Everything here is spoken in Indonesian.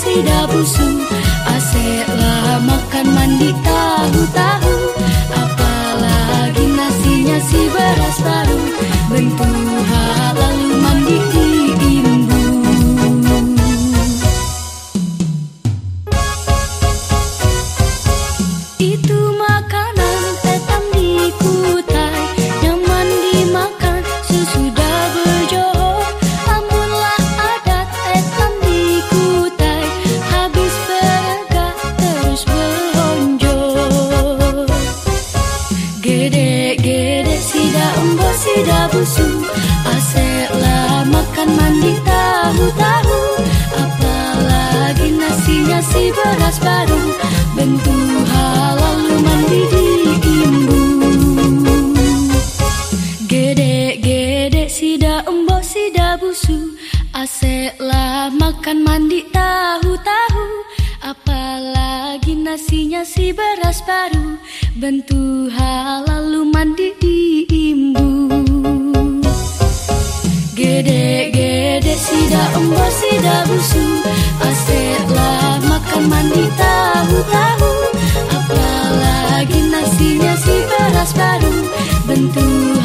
sida busu Aseklah makan mandi tahu-tahu. Apalagi nasinya si beras baru Bentuk lalu mandi diimbu Itu Gede-gede sida embo sida busu. Aseklah makan mandi tahu-tahu. Apalagi nasinya si beras baru. Bentuk lalu mandi diimbu Gede-gede sida embo sida busu. Aseklah makan mandi tahu-tahu. Apalagi nasinya si beras baru Bentuk lalu mandi diimbu Gede-gede sida embo sida busu. Aseklah makan mandi tahu-tahu. Apalagi nasinya si beras baru. Bentuk